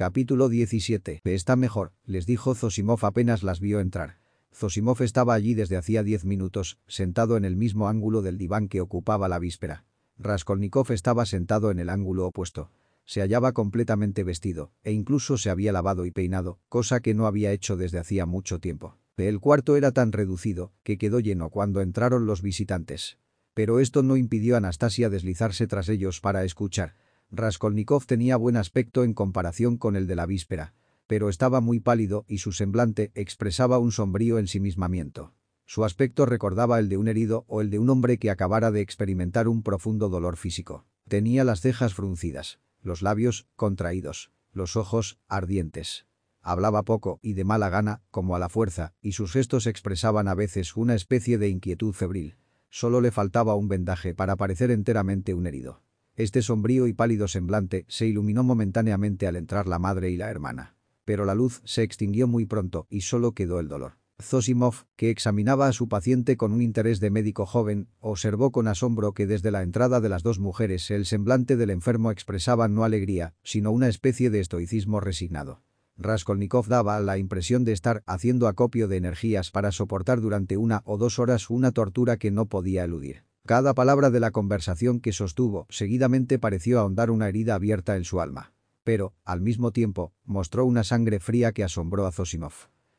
Capítulo 17. Está mejor, les dijo Zosimov apenas las vio entrar. Zosimov estaba allí desde hacía diez minutos, sentado en el mismo ángulo del diván que ocupaba la víspera. Raskolnikov estaba sentado en el ángulo opuesto. Se hallaba completamente vestido, e incluso se había lavado y peinado, cosa que no había hecho desde hacía mucho tiempo. El cuarto era tan reducido que quedó lleno cuando entraron los visitantes. Pero esto no impidió a Anastasia deslizarse tras ellos para escuchar. Raskolnikov tenía buen aspecto en comparación con el de la víspera, pero estaba muy pálido y su semblante expresaba un sombrío ensimismamiento. Su aspecto recordaba el de un herido o el de un hombre que acabara de experimentar un profundo dolor físico. Tenía las cejas fruncidas, los labios contraídos, los ojos ardientes. Hablaba poco y de mala gana, como a la fuerza, y sus gestos expresaban a veces una especie de inquietud febril. Solo le faltaba un vendaje para parecer enteramente un herido. Este sombrío y pálido semblante se iluminó momentáneamente al entrar la madre y la hermana. Pero la luz se extinguió muy pronto y solo quedó el dolor. Zosimov, que examinaba a su paciente con un interés de médico joven, observó con asombro que desde la entrada de las dos mujeres el semblante del enfermo expresaba no alegría, sino una especie de estoicismo resignado. Raskolnikov daba la impresión de estar haciendo acopio de energías para soportar durante una o dos horas una tortura que no podía eludir. Cada palabra de la conversación que sostuvo seguidamente pareció ahondar una herida abierta en su alma. Pero, al mismo tiempo, mostró una sangre fría que asombró a Zosimov.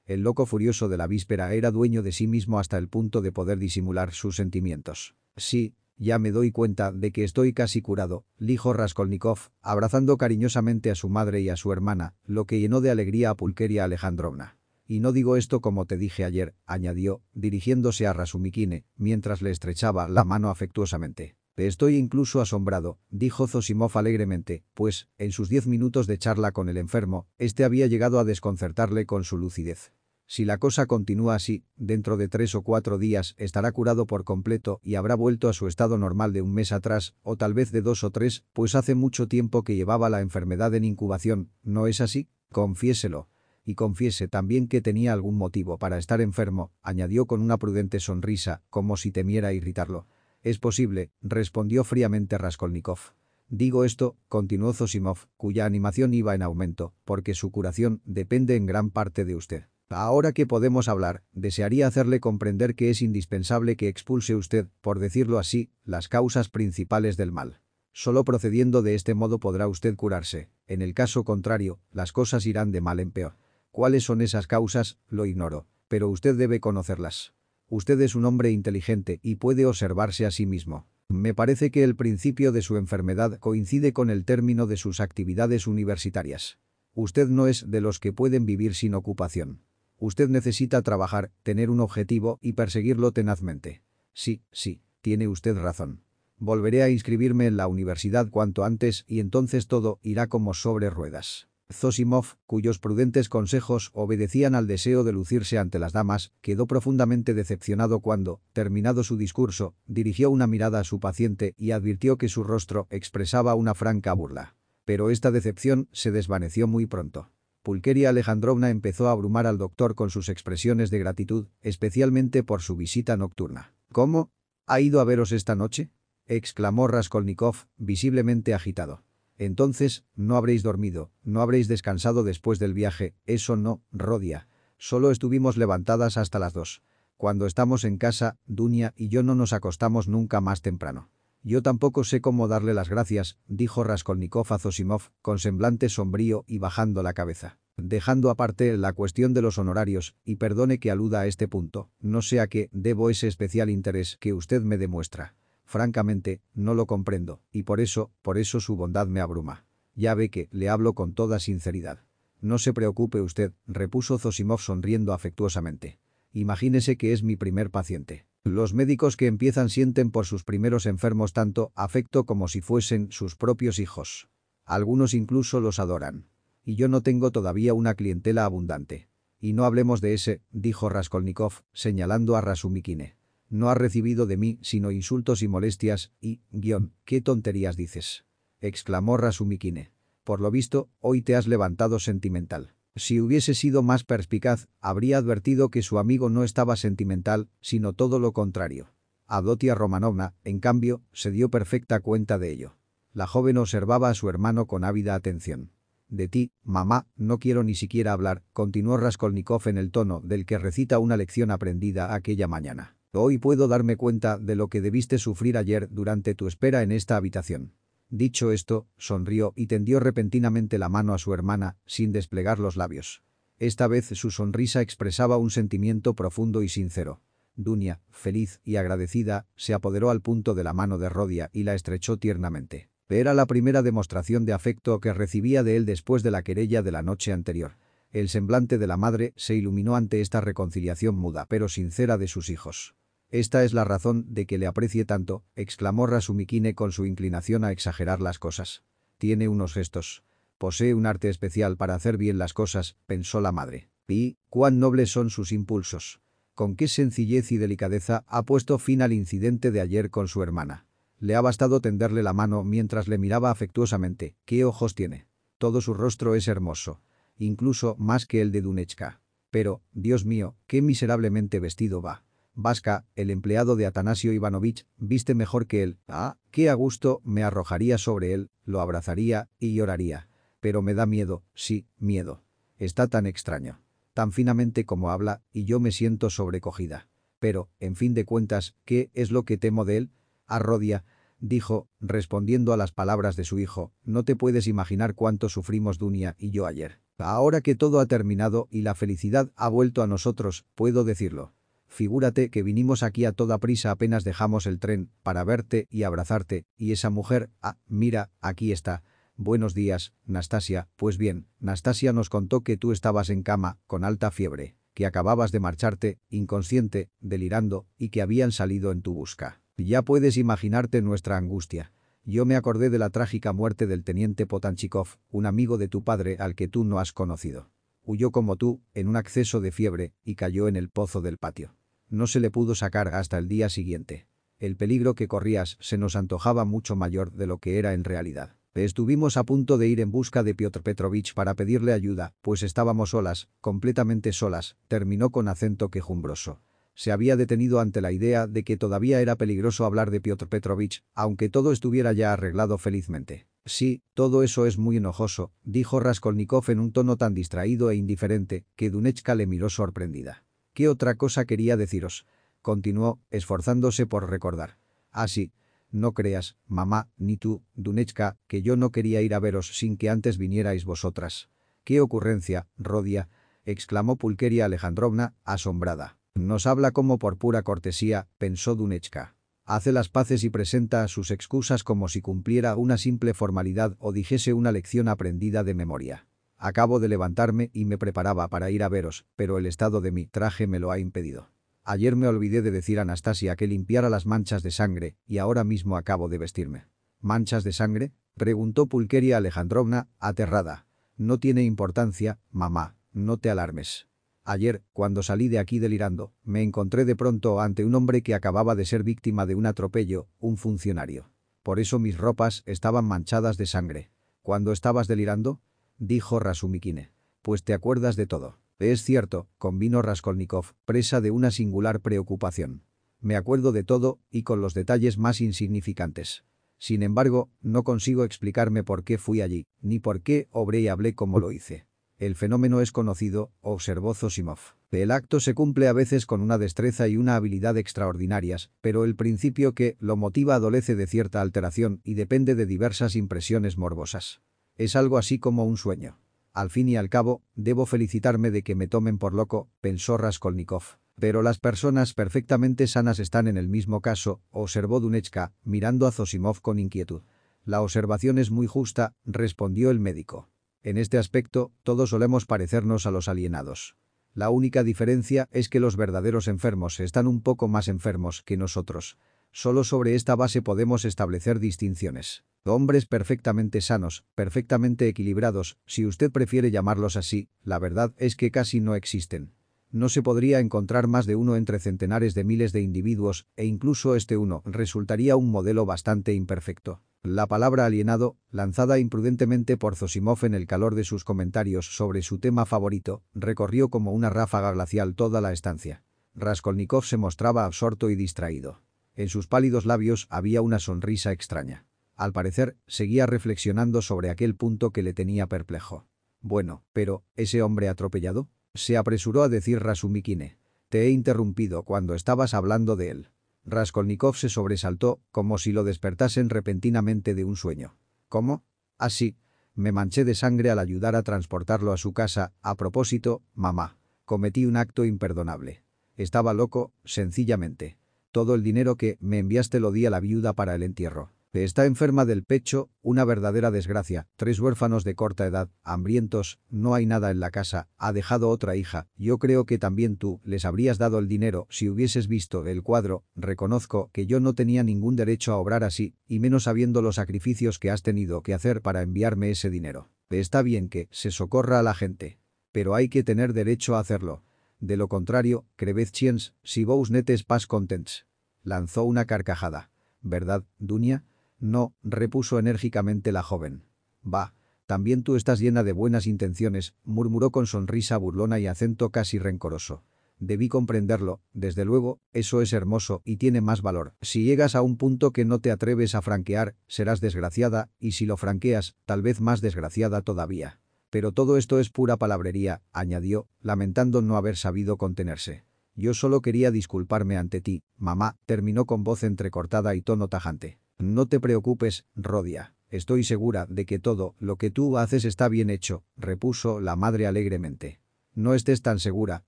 El loco furioso de la víspera era dueño de sí mismo hasta el punto de poder disimular sus sentimientos. Sí, ya me doy cuenta de que estoy casi curado, dijo Raskolnikov, abrazando cariñosamente a su madre y a su hermana, lo que llenó de alegría a Pulkeria Alejandrovna. Y no digo esto como te dije ayer, añadió, dirigiéndose a Rasumikine, mientras le estrechaba la mano afectuosamente. Estoy incluso asombrado, dijo Zosimov alegremente, pues, en sus diez minutos de charla con el enfermo, este había llegado a desconcertarle con su lucidez. Si la cosa continúa así, dentro de tres o cuatro días estará curado por completo y habrá vuelto a su estado normal de un mes atrás, o tal vez de dos o tres, pues hace mucho tiempo que llevaba la enfermedad en incubación, ¿no es así? Confiéselo. Y confiese también que tenía algún motivo para estar enfermo, añadió con una prudente sonrisa, como si temiera irritarlo. Es posible, respondió fríamente Raskolnikov. Digo esto, continuó Zosimov, cuya animación iba en aumento, porque su curación depende en gran parte de usted. Ahora que podemos hablar, desearía hacerle comprender que es indispensable que expulse usted, por decirlo así, las causas principales del mal. Solo procediendo de este modo podrá usted curarse. En el caso contrario, las cosas irán de mal en peor. ¿Cuáles son esas causas? Lo ignoro. Pero usted debe conocerlas. Usted es un hombre inteligente y puede observarse a sí mismo. Me parece que el principio de su enfermedad coincide con el término de sus actividades universitarias. Usted no es de los que pueden vivir sin ocupación. Usted necesita trabajar, tener un objetivo y perseguirlo tenazmente. Sí, sí, tiene usted razón. Volveré a inscribirme en la universidad cuanto antes y entonces todo irá como sobre ruedas. Zosimov, cuyos prudentes consejos obedecían al deseo de lucirse ante las damas, quedó profundamente decepcionado cuando, terminado su discurso, dirigió una mirada a su paciente y advirtió que su rostro expresaba una franca burla. Pero esta decepción se desvaneció muy pronto. Pulqueria Alejandrovna empezó a abrumar al doctor con sus expresiones de gratitud, especialmente por su visita nocturna. ¿Cómo? ¿Ha ido a veros esta noche? exclamó Raskolnikov, visiblemente agitado. Entonces, no habréis dormido, no habréis descansado después del viaje, eso no, Rodia. Solo estuvimos levantadas hasta las dos. Cuando estamos en casa, Dunia y yo no nos acostamos nunca más temprano. Yo tampoco sé cómo darle las gracias, dijo Raskolnikov a Zosimov, con semblante sombrío y bajando la cabeza. Dejando aparte la cuestión de los honorarios, y perdone que aluda a este punto, no sé a qué debo ese especial interés que usted me demuestra. Francamente, no lo comprendo, y por eso, por eso su bondad me abruma. Ya ve que le hablo con toda sinceridad. No se preocupe usted, repuso Zosimov sonriendo afectuosamente. Imagínese que es mi primer paciente. Los médicos que empiezan sienten por sus primeros enfermos tanto afecto como si fuesen sus propios hijos. Algunos incluso los adoran. Y yo no tengo todavía una clientela abundante. Y no hablemos de ese, dijo Raskolnikov, señalando a Rasumikine. No ha recibido de mí sino insultos y molestias y, guion, ¿qué tonterías dices? exclamó Rasumikine. Por lo visto, hoy te has levantado sentimental. Si hubiese sido más perspicaz, habría advertido que su amigo no estaba sentimental, sino todo lo contrario. Adotia Romanovna, en cambio, se dio perfecta cuenta de ello. La joven observaba a su hermano con ávida atención. De ti, mamá, no quiero ni siquiera hablar, continuó Raskolnikov en el tono del que recita una lección aprendida aquella mañana. Hoy puedo darme cuenta de lo que debiste sufrir ayer durante tu espera en esta habitación. Dicho esto, sonrió y tendió repentinamente la mano a su hermana, sin desplegar los labios. Esta vez su sonrisa expresaba un sentimiento profundo y sincero. Dunia, feliz y agradecida, se apoderó al punto de la mano de Rodia y la estrechó tiernamente. Era la primera demostración de afecto que recibía de él después de la querella de la noche anterior. El semblante de la madre se iluminó ante esta reconciliación muda pero sincera de sus hijos. Esta es la razón de que le aprecie tanto, exclamó Rasumikine con su inclinación a exagerar las cosas. Tiene unos gestos. Posee un arte especial para hacer bien las cosas, pensó la madre. Y, cuán nobles son sus impulsos. Con qué sencillez y delicadeza ha puesto fin al incidente de ayer con su hermana. Le ha bastado tenderle la mano mientras le miraba afectuosamente. ¿Qué ojos tiene? Todo su rostro es hermoso. Incluso más que el de Dunechka. Pero, Dios mío, qué miserablemente vestido va. Vasca, el empleado de Atanasio Ivanovich, viste mejor que él. Ah, qué a gusto me arrojaría sobre él, lo abrazaría y lloraría. Pero me da miedo, sí, miedo. Está tan extraño. Tan finamente como habla, y yo me siento sobrecogida. Pero, en fin de cuentas, ¿qué es lo que temo de él? Arrodia, dijo, respondiendo a las palabras de su hijo, no te puedes imaginar cuánto sufrimos Dunia y yo ayer. Ahora que todo ha terminado y la felicidad ha vuelto a nosotros, puedo decirlo. Figúrate que vinimos aquí a toda prisa apenas dejamos el tren, para verte y abrazarte, y esa mujer, ah, mira, aquí está. Buenos días, Nastasia. Pues bien, Nastasia nos contó que tú estabas en cama, con alta fiebre, que acababas de marcharte, inconsciente, delirando, y que habían salido en tu busca. Ya puedes imaginarte nuestra angustia. Yo me acordé de la trágica muerte del teniente Potanchikov, un amigo de tu padre al que tú no has conocido. Huyó como tú, en un acceso de fiebre, y cayó en el pozo del patio no se le pudo sacar hasta el día siguiente. El peligro que corrías se nos antojaba mucho mayor de lo que era en realidad. Estuvimos a punto de ir en busca de Piotr Petrovich para pedirle ayuda, pues estábamos solas, completamente solas, terminó con acento quejumbroso. Se había detenido ante la idea de que todavía era peligroso hablar de Piotr Petrovich, aunque todo estuviera ya arreglado felizmente. Sí, todo eso es muy enojoso, dijo Raskolnikov en un tono tan distraído e indiferente que Dunechka le miró sorprendida. ¿Qué otra cosa quería deciros? Continuó, esforzándose por recordar. Ah, sí. No creas, mamá, ni tú, Dunechka, que yo no quería ir a veros sin que antes vinierais vosotras. ¡Qué ocurrencia, Rodia! exclamó Pulqueria Alejandrovna, asombrada. Nos habla como por pura cortesía, pensó Dunechka. Hace las paces y presenta sus excusas como si cumpliera una simple formalidad o dijese una lección aprendida de memoria. Acabo de levantarme y me preparaba para ir a veros, pero el estado de mi traje me lo ha impedido. Ayer me olvidé de decir a Anastasia que limpiara las manchas de sangre y ahora mismo acabo de vestirme. ¿Manchas de sangre? Preguntó Pulqueria Alejandrovna, aterrada. No tiene importancia, mamá, no te alarmes. Ayer, cuando salí de aquí delirando, me encontré de pronto ante un hombre que acababa de ser víctima de un atropello, un funcionario. Por eso mis ropas estaban manchadas de sangre. ¿Cuándo estabas delirando? Dijo Rasumikine. Pues te acuerdas de todo. Es cierto, convino Raskolnikov, presa de una singular preocupación. Me acuerdo de todo y con los detalles más insignificantes. Sin embargo, no consigo explicarme por qué fui allí, ni por qué obré y hablé como lo hice. El fenómeno es conocido, observó Zosimov. El acto se cumple a veces con una destreza y una habilidad extraordinarias, pero el principio que lo motiva adolece de cierta alteración y depende de diversas impresiones morbosas. Es algo así como un sueño. Al fin y al cabo, debo felicitarme de que me tomen por loco, pensó Raskolnikov. Pero las personas perfectamente sanas están en el mismo caso, observó Dunechka, mirando a Zosimov con inquietud. La observación es muy justa, respondió el médico. En este aspecto, todos solemos parecernos a los alienados. La única diferencia es que los verdaderos enfermos están un poco más enfermos que nosotros. Solo sobre esta base podemos establecer distinciones. Hombres perfectamente sanos, perfectamente equilibrados, si usted prefiere llamarlos así, la verdad es que casi no existen. No se podría encontrar más de uno entre centenares de miles de individuos, e incluso este uno resultaría un modelo bastante imperfecto. La palabra alienado, lanzada imprudentemente por Zosimov en el calor de sus comentarios sobre su tema favorito, recorrió como una ráfaga glacial toda la estancia. Raskolnikov se mostraba absorto y distraído. En sus pálidos labios había una sonrisa extraña. Al parecer, seguía reflexionando sobre aquel punto que le tenía perplejo. Bueno, pero, ¿ese hombre atropellado? Se apresuró a decir Rasumikine. Te he interrumpido cuando estabas hablando de él. Raskolnikov se sobresaltó, como si lo despertasen repentinamente de un sueño. ¿Cómo? Así. Me manché de sangre al ayudar a transportarlo a su casa. A propósito, mamá. Cometí un acto imperdonable. Estaba loco, sencillamente. Todo el dinero que me enviaste lo di a la viuda para el entierro. Está enferma del pecho, una verdadera desgracia, tres huérfanos de corta edad, hambrientos, no hay nada en la casa, ha dejado otra hija, yo creo que también tú les habrías dado el dinero si hubieses visto el cuadro, reconozco que yo no tenía ningún derecho a obrar así, y menos sabiendo los sacrificios que has tenido que hacer para enviarme ese dinero. Está bien que se socorra a la gente, pero hay que tener derecho a hacerlo. De lo contrario, chiens, si vos netes pas contents. Lanzó una carcajada. ¿Verdad, Dunia? No, repuso enérgicamente la joven. Va, también tú estás llena de buenas intenciones, murmuró con sonrisa burlona y acento casi rencoroso. Debí comprenderlo, desde luego, eso es hermoso y tiene más valor. Si llegas a un punto que no te atreves a franquear, serás desgraciada, y si lo franqueas, tal vez más desgraciada todavía. Pero todo esto es pura palabrería, añadió, lamentando no haber sabido contenerse. Yo solo quería disculparme ante ti, mamá, terminó con voz entrecortada y tono tajante. No te preocupes, Rodia. Estoy segura de que todo lo que tú haces está bien hecho, repuso la madre alegremente. No estés tan segura,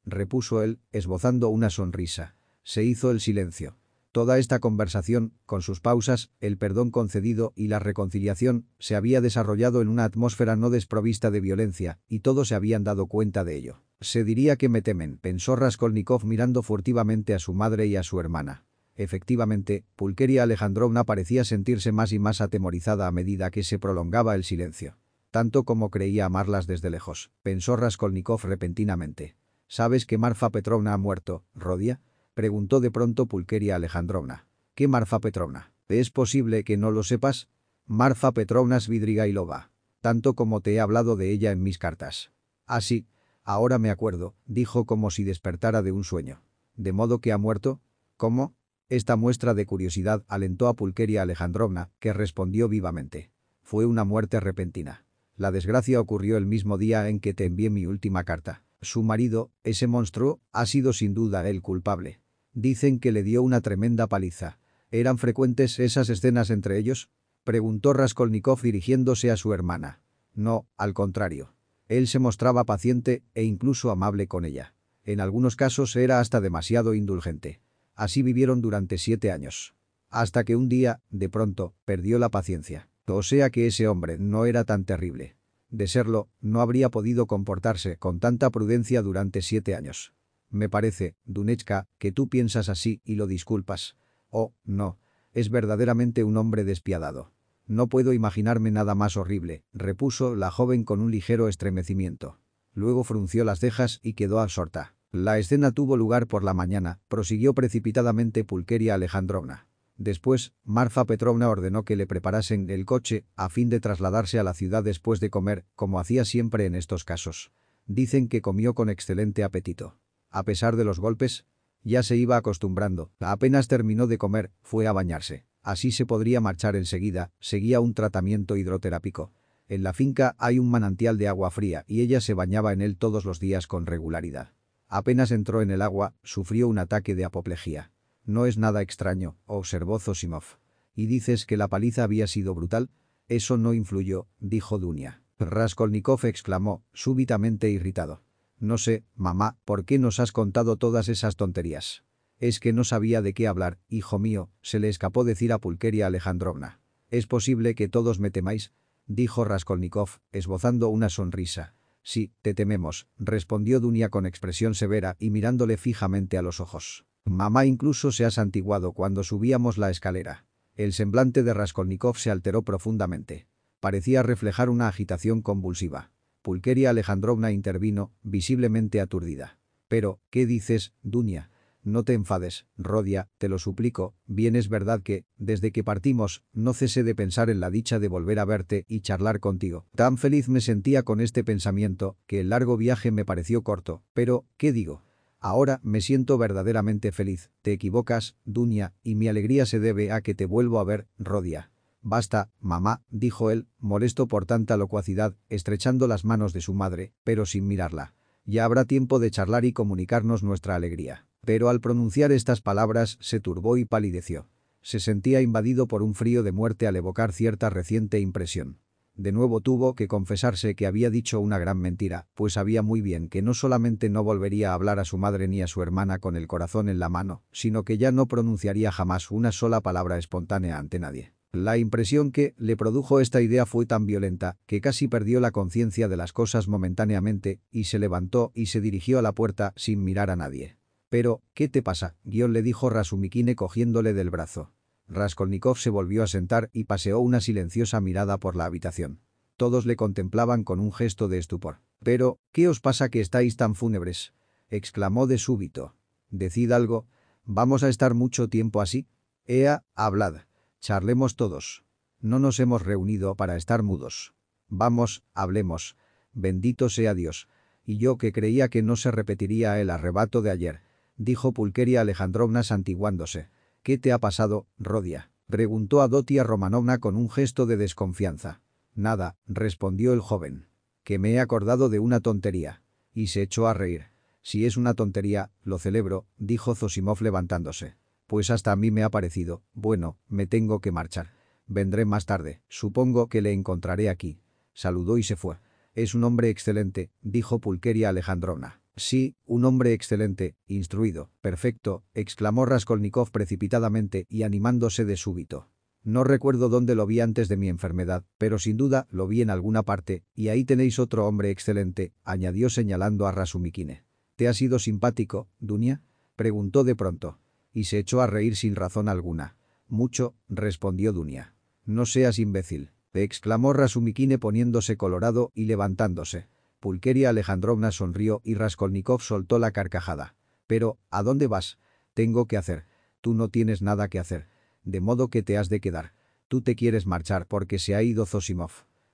repuso él, esbozando una sonrisa. Se hizo el silencio. Toda esta conversación, con sus pausas, el perdón concedido y la reconciliación, se había desarrollado en una atmósfera no desprovista de violencia, y todos se habían dado cuenta de ello. Se diría que me temen, pensó Raskolnikov mirando furtivamente a su madre y a su hermana. Efectivamente, Pulqueria Alejandrovna parecía sentirse más y más atemorizada a medida que se prolongaba el silencio. Tanto como creía amarlas desde lejos, pensó Raskolnikov repentinamente. ¿Sabes que Marfa Petrovna ha muerto, Rodia? Preguntó de pronto Pulqueria Alejandrovna. ¿Qué Marfa Petrovna? ¿Es posible que no lo sepas? Marfa Petrovna Svidrigailova. Tanto como te he hablado de ella en mis cartas. Ah, sí. Ahora me acuerdo, dijo como si despertara de un sueño. ¿De modo que ha muerto? ¿Cómo? Esta muestra de curiosidad alentó a Pulqueria Alejandrovna, que respondió vivamente. Fue una muerte repentina. La desgracia ocurrió el mismo día en que te envié mi última carta. Su marido, ese monstruo, ha sido sin duda el culpable. Dicen que le dio una tremenda paliza. ¿Eran frecuentes esas escenas entre ellos? Preguntó Raskolnikov dirigiéndose a su hermana. No, al contrario. Él se mostraba paciente e incluso amable con ella. En algunos casos era hasta demasiado indulgente. Así vivieron durante siete años. Hasta que un día, de pronto, perdió la paciencia. O sea que ese hombre no era tan terrible. De serlo, no habría podido comportarse con tanta prudencia durante siete años. Me parece, Dunechka, que tú piensas así y lo disculpas. Oh, no. Es verdaderamente un hombre despiadado. No puedo imaginarme nada más horrible, repuso la joven con un ligero estremecimiento. Luego frunció las cejas y quedó absorta. La escena tuvo lugar por la mañana, prosiguió precipitadamente Pulqueria Alejandrovna. Después, Marfa Petrovna ordenó que le preparasen el coche a fin de trasladarse a la ciudad después de comer, como hacía siempre en estos casos. Dicen que comió con excelente apetito. A pesar de los golpes, ya se iba acostumbrando. Apenas terminó de comer, fue a bañarse. Así se podría marchar enseguida, seguía un tratamiento hidroterápico. En la finca hay un manantial de agua fría y ella se bañaba en él todos los días con regularidad. Apenas entró en el agua, sufrió un ataque de apoplejía. No es nada extraño, observó Zosimov. ¿Y dices que la paliza había sido brutal? Eso no influyó, dijo Dunia. Raskolnikov exclamó, súbitamente irritado. No sé, mamá, ¿por qué nos has contado todas esas tonterías? Es que no sabía de qué hablar, hijo mío, se le escapó decir a Pulqueria Alejandrovna. ¿Es posible que todos me temáis? Dijo Raskolnikov, esbozando una sonrisa. Sí, te tememos, respondió Dunia con expresión severa y mirándole fijamente a los ojos. Mamá incluso se ha santiguado cuando subíamos la escalera. El semblante de Raskolnikov se alteró profundamente. Parecía reflejar una agitación convulsiva. Pulqueria Alejandrovna intervino, visiblemente aturdida. «Pero, ¿qué dices, Dunia?» No te enfades, Rodia, te lo suplico, bien es verdad que, desde que partimos, no cesé de pensar en la dicha de volver a verte y charlar contigo. Tan feliz me sentía con este pensamiento, que el largo viaje me pareció corto. Pero, ¿qué digo? Ahora me siento verdaderamente feliz. Te equivocas, Dunia, y mi alegría se debe a que te vuelvo a ver, Rodia. Basta, mamá, dijo él, molesto por tanta locuacidad, estrechando las manos de su madre, pero sin mirarla. Ya habrá tiempo de charlar y comunicarnos nuestra alegría. Pero al pronunciar estas palabras se turbó y palideció. Se sentía invadido por un frío de muerte al evocar cierta reciente impresión. De nuevo tuvo que confesarse que había dicho una gran mentira, pues sabía muy bien que no solamente no volvería a hablar a su madre ni a su hermana con el corazón en la mano, sino que ya no pronunciaría jamás una sola palabra espontánea ante nadie. La impresión que le produjo esta idea fue tan violenta que casi perdió la conciencia de las cosas momentáneamente y se levantó y se dirigió a la puerta sin mirar a nadie. «Pero, ¿qué te pasa?» guion le dijo Rasumikine cogiéndole del brazo. Raskolnikov se volvió a sentar y paseó una silenciosa mirada por la habitación. Todos le contemplaban con un gesto de estupor. «Pero, ¿qué os pasa que estáis tan fúnebres?» exclamó de súbito. «Decid algo. ¿Vamos a estar mucho tiempo así?» «Ea, hablad». Charlemos todos. No nos hemos reunido para estar mudos. Vamos, hablemos. Bendito sea Dios. Y yo que creía que no se repetiría el arrebato de ayer, dijo Pulqueria Alejandrovna santiguándose. ¿Qué te ha pasado, Rodia? preguntó a Dotia Romanovna con un gesto de desconfianza. Nada, respondió el joven. Que me he acordado de una tontería. Y se echó a reír. Si es una tontería, lo celebro, dijo Zosimov levantándose. Pues hasta a mí me ha parecido. Bueno, me tengo que marchar. Vendré más tarde. Supongo que le encontraré aquí. Saludó y se fue. Es un hombre excelente, dijo Pulqueria Alejandrovna. Sí, un hombre excelente, instruido, perfecto, exclamó Raskolnikov precipitadamente y animándose de súbito. No recuerdo dónde lo vi antes de mi enfermedad, pero sin duda lo vi en alguna parte, y ahí tenéis otro hombre excelente, añadió señalando a Rasumikine. ¿Te ha sido simpático, Dunia? preguntó de pronto y se echó a reír sin razón alguna. Mucho, respondió Dunia. No seas imbécil, exclamó Rasumikine poniéndose colorado y levantándose. Pulqueria Alejandrovna sonrió y Raskolnikov soltó la carcajada. Pero, ¿a dónde vas? Tengo que hacer. Tú no tienes nada que hacer. De modo que te has de quedar. Tú te quieres marchar porque se ha ido Zosimov.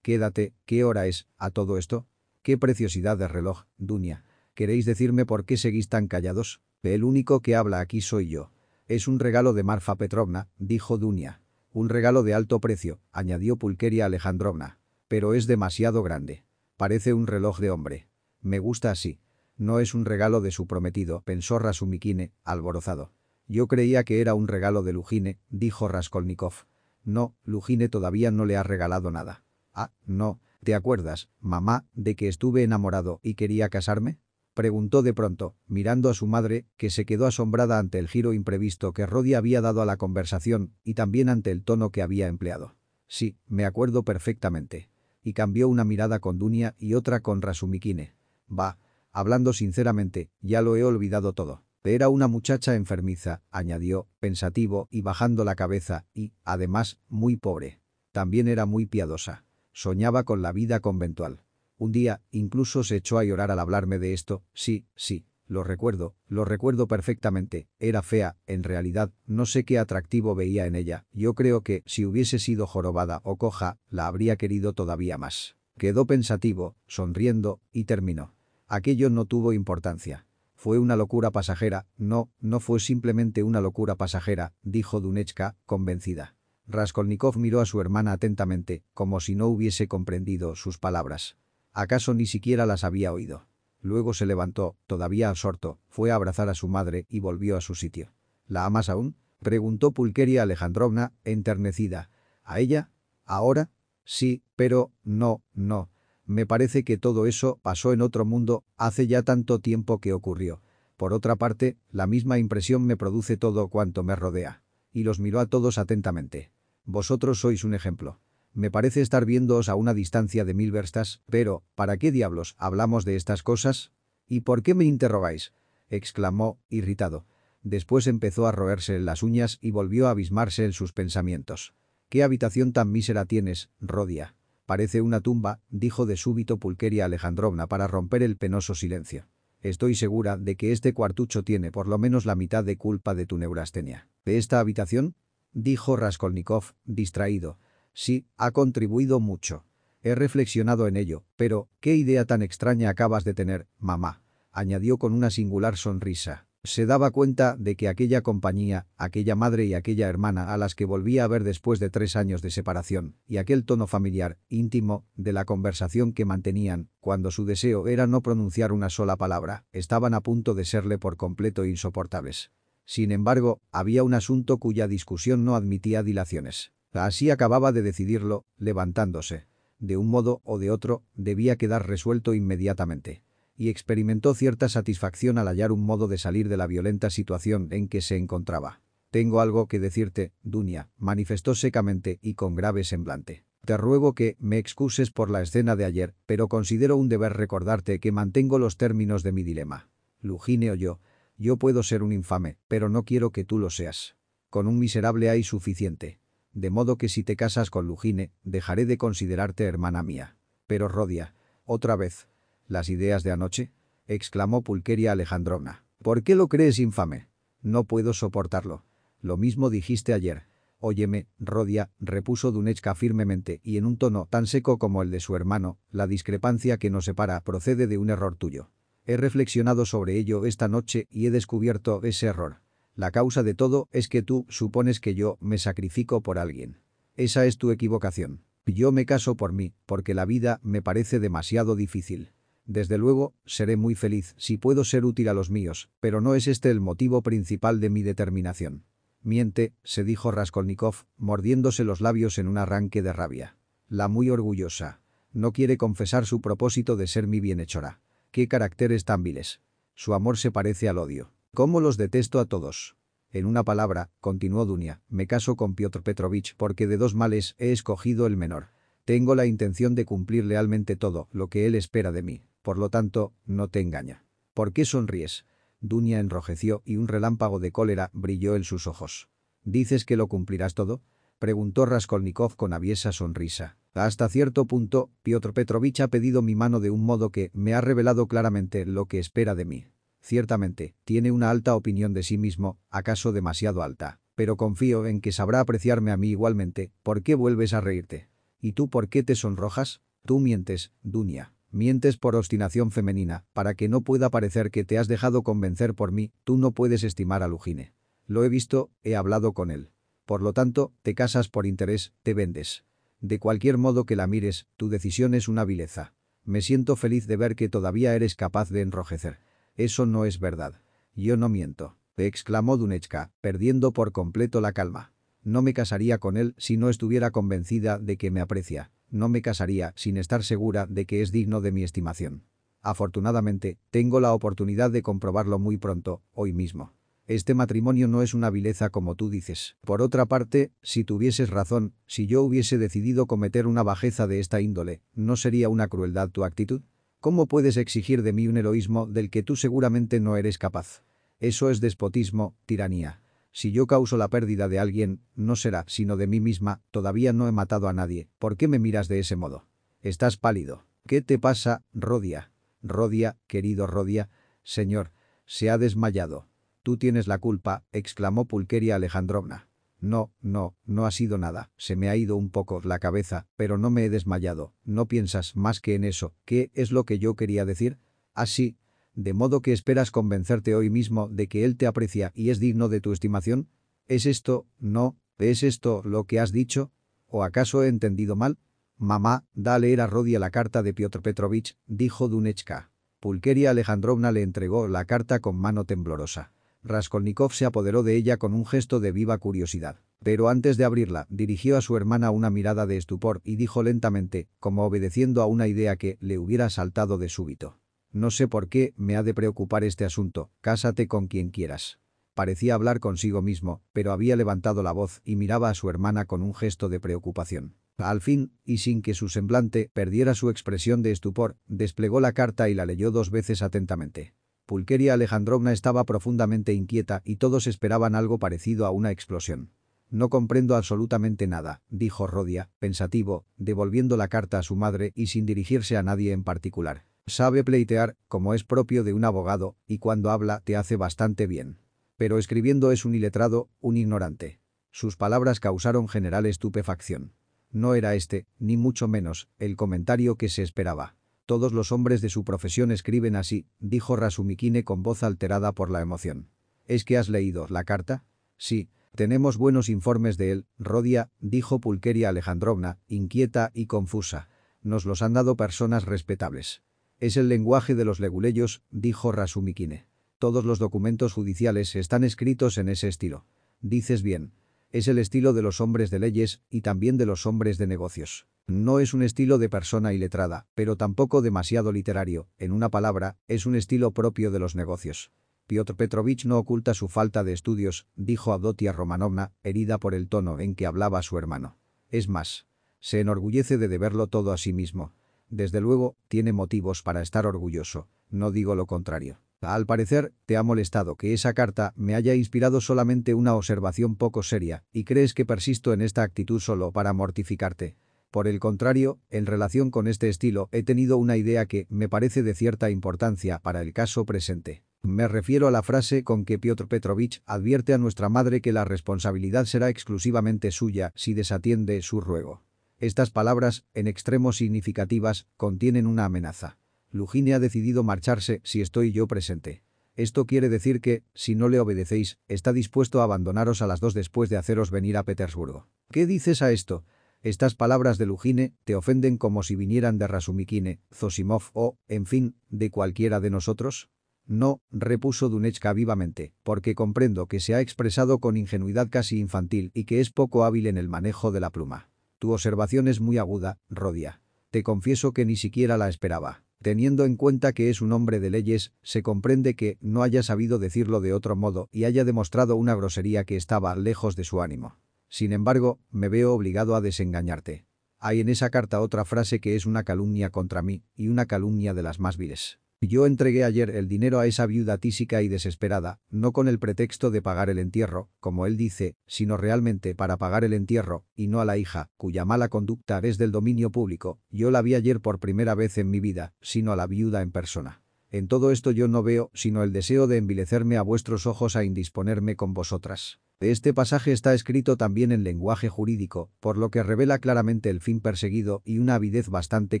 Quédate, ¿qué hora es, a todo esto? Qué preciosidad de reloj, Dunia. ¿Queréis decirme por qué seguís tan callados? El único que habla aquí soy yo. Es un regalo de Marfa Petrovna, dijo Dunia. Un regalo de alto precio, añadió Pulqueria Alejandrovna. Pero es demasiado grande. Parece un reloj de hombre. Me gusta así. No es un regalo de su prometido, pensó Rasumikine, alborozado. Yo creía que era un regalo de Lujine, dijo Raskolnikov. No, Lujine todavía no le ha regalado nada. Ah, no, ¿te acuerdas, mamá, de que estuve enamorado y quería casarme? Preguntó de pronto, mirando a su madre, que se quedó asombrada ante el giro imprevisto que Rodia había dado a la conversación y también ante el tono que había empleado. Sí, me acuerdo perfectamente. Y cambió una mirada con Dunia y otra con Rasumikine. Va, hablando sinceramente, ya lo he olvidado todo. Era una muchacha enfermiza, añadió, pensativo y bajando la cabeza, y, además, muy pobre. También era muy piadosa. Soñaba con la vida conventual. Un día, incluso se echó a llorar al hablarme de esto, sí, sí, lo recuerdo, lo recuerdo perfectamente, era fea, en realidad, no sé qué atractivo veía en ella, yo creo que, si hubiese sido jorobada o coja, la habría querido todavía más. Quedó pensativo, sonriendo, y terminó. Aquello no tuvo importancia. Fue una locura pasajera, no, no fue simplemente una locura pasajera, dijo Dunechka, convencida. Raskolnikov miró a su hermana atentamente, como si no hubiese comprendido sus palabras. ¿Acaso ni siquiera las había oído? Luego se levantó, todavía absorto, fue a abrazar a su madre y volvió a su sitio. ¿La amas aún? Preguntó Pulqueria Alejandrovna, enternecida. ¿A ella? ¿Ahora? Sí, pero, no, no. Me parece que todo eso pasó en otro mundo, hace ya tanto tiempo que ocurrió. Por otra parte, la misma impresión me produce todo cuanto me rodea. Y los miró a todos atentamente. Vosotros sois un ejemplo. Me parece estar viéndoos a una distancia de mil verstas, pero, ¿para qué diablos hablamos de estas cosas? ¿Y por qué me interrogáis? exclamó, irritado. Después empezó a roerse las uñas y volvió a abismarse en sus pensamientos. ¿Qué habitación tan mísera tienes, Rodia? Parece una tumba, dijo de súbito Pulqueria Alejandrovna para romper el penoso silencio. Estoy segura de que este cuartucho tiene por lo menos la mitad de culpa de tu neurastenia. ¿De esta habitación? Dijo Raskolnikov, distraído. Sí, ha contribuido mucho. He reflexionado en ello, pero, ¿qué idea tan extraña acabas de tener, mamá? Añadió con una singular sonrisa. Se daba cuenta de que aquella compañía, aquella madre y aquella hermana a las que volvía a ver después de tres años de separación, y aquel tono familiar, íntimo, de la conversación que mantenían, cuando su deseo era no pronunciar una sola palabra, estaban a punto de serle por completo insoportables. Sin embargo, había un asunto cuya discusión no admitía dilaciones. Así acababa de decidirlo, levantándose. De un modo o de otro, debía quedar resuelto inmediatamente y experimentó cierta satisfacción al hallar un modo de salir de la violenta situación en que se encontraba. «Tengo algo que decirte, Dunia», manifestó secamente y con grave semblante. «Te ruego que me excuses por la escena de ayer, pero considero un deber recordarte que mantengo los términos de mi dilema. Lugine o yo, yo puedo ser un infame, pero no quiero que tú lo seas. Con un miserable hay suficiente. De modo que si te casas con Lugine, dejaré de considerarte hermana mía. Pero Rodia, otra vez, ¿Las ideas de anoche? exclamó Pulqueria Alejandrovna. ¿Por qué lo crees infame? No puedo soportarlo. Lo mismo dijiste ayer. Óyeme, Rodia, repuso Dunechka firmemente y en un tono tan seco como el de su hermano, la discrepancia que nos separa procede de un error tuyo. He reflexionado sobre ello esta noche y he descubierto ese error. La causa de todo es que tú supones que yo me sacrifico por alguien. Esa es tu equivocación. Yo me caso por mí, porque la vida me parece demasiado difícil. Desde luego, seré muy feliz si puedo ser útil a los míos, pero no es este el motivo principal de mi determinación. Miente, se dijo Raskolnikov, mordiéndose los labios en un arranque de rabia. La muy orgullosa. No quiere confesar su propósito de ser mi bienhechora. Qué caracteres tan viles. Su amor se parece al odio. ¿Cómo los detesto a todos? En una palabra, continuó Dunia, me caso con Piotr Petrovich porque de dos males he escogido el menor. Tengo la intención de cumplir lealmente todo lo que él espera de mí. Por lo tanto, no te engaña. ¿Por qué sonríes? Dunia enrojeció y un relámpago de cólera brilló en sus ojos. ¿Dices que lo cumplirás todo? Preguntó Raskolnikov con aviesa sonrisa. Hasta cierto punto, Piotr Petrovich ha pedido mi mano de un modo que me ha revelado claramente lo que espera de mí. Ciertamente, tiene una alta opinión de sí mismo, acaso demasiado alta. Pero confío en que sabrá apreciarme a mí igualmente. ¿Por qué vuelves a reírte? ¿Y tú por qué te sonrojas? Tú mientes, Dunia. Mientes por obstinación femenina, para que no pueda parecer que te has dejado convencer por mí, tú no puedes estimar a Lugine. Lo he visto, he hablado con él. Por lo tanto, te casas por interés, te vendes. De cualquier modo que la mires, tu decisión es una vileza. Me siento feliz de ver que todavía eres capaz de enrojecer. Eso no es verdad. Yo no miento. exclamó Dunechka, perdiendo por completo la calma. No me casaría con él si no estuviera convencida de que me aprecia no me casaría sin estar segura de que es digno de mi estimación. Afortunadamente, tengo la oportunidad de comprobarlo muy pronto, hoy mismo. Este matrimonio no es una vileza como tú dices. Por otra parte, si tuvieses razón, si yo hubiese decidido cometer una bajeza de esta índole, ¿no sería una crueldad tu actitud? ¿Cómo puedes exigir de mí un heroísmo del que tú seguramente no eres capaz? Eso es despotismo, tiranía. Si yo causo la pérdida de alguien, no será sino de mí misma, todavía no he matado a nadie. ¿Por qué me miras de ese modo? Estás pálido. ¿Qué te pasa, Rodia? Rodia, querido Rodia. Señor, se ha desmayado. Tú tienes la culpa, exclamó Pulqueria Alejandrovna. No, no, no ha sido nada. Se me ha ido un poco la cabeza, pero no me he desmayado. No piensas más que en eso. ¿Qué es lo que yo quería decir? Así, ¿De modo que esperas convencerte hoy mismo de que él te aprecia y es digno de tu estimación? ¿Es esto, no, es esto lo que has dicho? ¿O acaso he entendido mal? Mamá, da a leer a Rodia la carta de Piotr Petrovich, dijo Dunechka. Pulqueria Alejandrovna le entregó la carta con mano temblorosa. Raskolnikov se apoderó de ella con un gesto de viva curiosidad. Pero antes de abrirla, dirigió a su hermana una mirada de estupor y dijo lentamente, como obedeciendo a una idea que le hubiera saltado de súbito. No sé por qué me ha de preocupar este asunto, cásate con quien quieras. Parecía hablar consigo mismo, pero había levantado la voz y miraba a su hermana con un gesto de preocupación. Al fin, y sin que su semblante perdiera su expresión de estupor, desplegó la carta y la leyó dos veces atentamente. Pulqueria Alejandrovna estaba profundamente inquieta y todos esperaban algo parecido a una explosión. No comprendo absolutamente nada, dijo Rodia, pensativo, devolviendo la carta a su madre y sin dirigirse a nadie en particular. Sabe pleitear, como es propio de un abogado, y cuando habla te hace bastante bien. Pero escribiendo es un iletrado, un ignorante. Sus palabras causaron general estupefacción. No era este, ni mucho menos, el comentario que se esperaba. Todos los hombres de su profesión escriben así, dijo Rasumikine con voz alterada por la emoción. ¿Es que has leído la carta? Sí, tenemos buenos informes de él, Rodia, dijo Pulqueria Alejandrovna, inquieta y confusa. Nos los han dado personas respetables. Es el lenguaje de los leguleyos, dijo Rasumikine. Todos los documentos judiciales están escritos en ese estilo. Dices bien. Es el estilo de los hombres de leyes y también de los hombres de negocios. No es un estilo de persona iletrada, pero tampoco demasiado literario. En una palabra, es un estilo propio de los negocios. Piotr Petrovich no oculta su falta de estudios, dijo Abdotia Romanovna, herida por el tono en que hablaba su hermano. Es más, se enorgullece de deberlo todo a sí mismo. Desde luego, tiene motivos para estar orgulloso, no digo lo contrario. Al parecer, te ha molestado que esa carta me haya inspirado solamente una observación poco seria, y crees que persisto en esta actitud solo para mortificarte. Por el contrario, en relación con este estilo he tenido una idea que me parece de cierta importancia para el caso presente. Me refiero a la frase con que Piotr Petrovich advierte a nuestra madre que la responsabilidad será exclusivamente suya si desatiende su ruego. Estas palabras, en extremo significativas, contienen una amenaza. Lugine ha decidido marcharse si estoy yo presente. Esto quiere decir que, si no le obedecéis, está dispuesto a abandonaros a las dos después de haceros venir a Petersburgo. ¿Qué dices a esto? Estas palabras de Lugine te ofenden como si vinieran de Rasumikine, Zosimov o, en fin, de cualquiera de nosotros? No, repuso Dunechka vivamente, porque comprendo que se ha expresado con ingenuidad casi infantil y que es poco hábil en el manejo de la pluma. Tu observación es muy aguda, Rodia. Te confieso que ni siquiera la esperaba. Teniendo en cuenta que es un hombre de leyes, se comprende que no haya sabido decirlo de otro modo y haya demostrado una grosería que estaba lejos de su ánimo. Sin embargo, me veo obligado a desengañarte. Hay en esa carta otra frase que es una calumnia contra mí, y una calumnia de las más viles. Yo entregué ayer el dinero a esa viuda tísica y desesperada, no con el pretexto de pagar el entierro, como él dice, sino realmente para pagar el entierro, y no a la hija, cuya mala conducta es del dominio público. Yo la vi ayer por primera vez en mi vida, sino a la viuda en persona. En todo esto yo no veo sino el deseo de envilecerme a vuestros ojos a indisponerme con vosotras. Este pasaje está escrito también en lenguaje jurídico, por lo que revela claramente el fin perseguido y una avidez bastante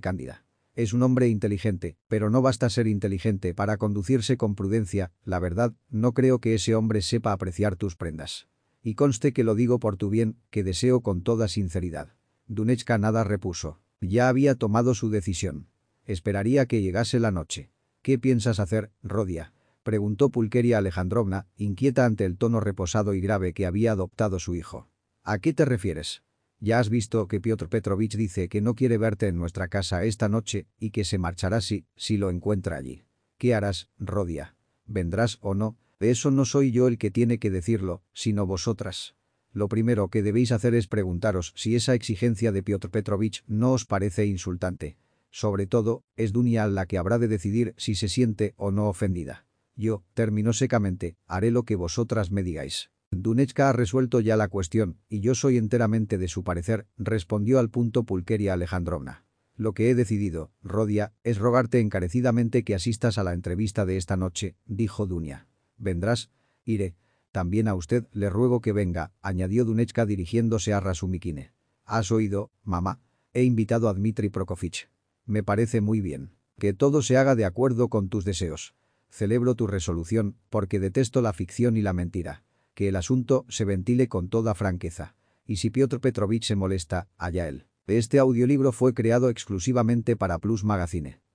cándida. Es un hombre inteligente, pero no basta ser inteligente para conducirse con prudencia, la verdad, no creo que ese hombre sepa apreciar tus prendas. Y conste que lo digo por tu bien, que deseo con toda sinceridad. Dunechka nada repuso. Ya había tomado su decisión. Esperaría que llegase la noche. ¿Qué piensas hacer, Rodia? Preguntó Pulqueria Alejandrovna, inquieta ante el tono reposado y grave que había adoptado su hijo. ¿A qué te refieres? Ya has visto que Piotr Petrovich dice que no quiere verte en nuestra casa esta noche y que se marchará si, si lo encuentra allí. ¿Qué harás, Rodia? ¿Vendrás o no? De eso no soy yo el que tiene que decirlo, sino vosotras. Lo primero que debéis hacer es preguntaros si esa exigencia de Piotr Petrovich no os parece insultante. Sobre todo, es Dunia la que habrá de decidir si se siente o no ofendida. Yo, termino secamente, haré lo que vosotras me digáis. Dunechka ha resuelto ya la cuestión, y yo soy enteramente de su parecer, respondió al punto Pulqueria Alejandrovna. Lo que he decidido, Rodia, es rogarte encarecidamente que asistas a la entrevista de esta noche, dijo Dunia. ¿Vendrás? Iré. También a usted le ruego que venga, añadió Dunechka dirigiéndose a Rasumikine. ¿Has oído, mamá? He invitado a Dmitri Prokofich. Me parece muy bien. Que todo se haga de acuerdo con tus deseos. Celebro tu resolución, porque detesto la ficción y la mentira que el asunto se ventile con toda franqueza. Y si Piotr Petrovich se molesta, allá él. Este audiolibro fue creado exclusivamente para Plus Magazine.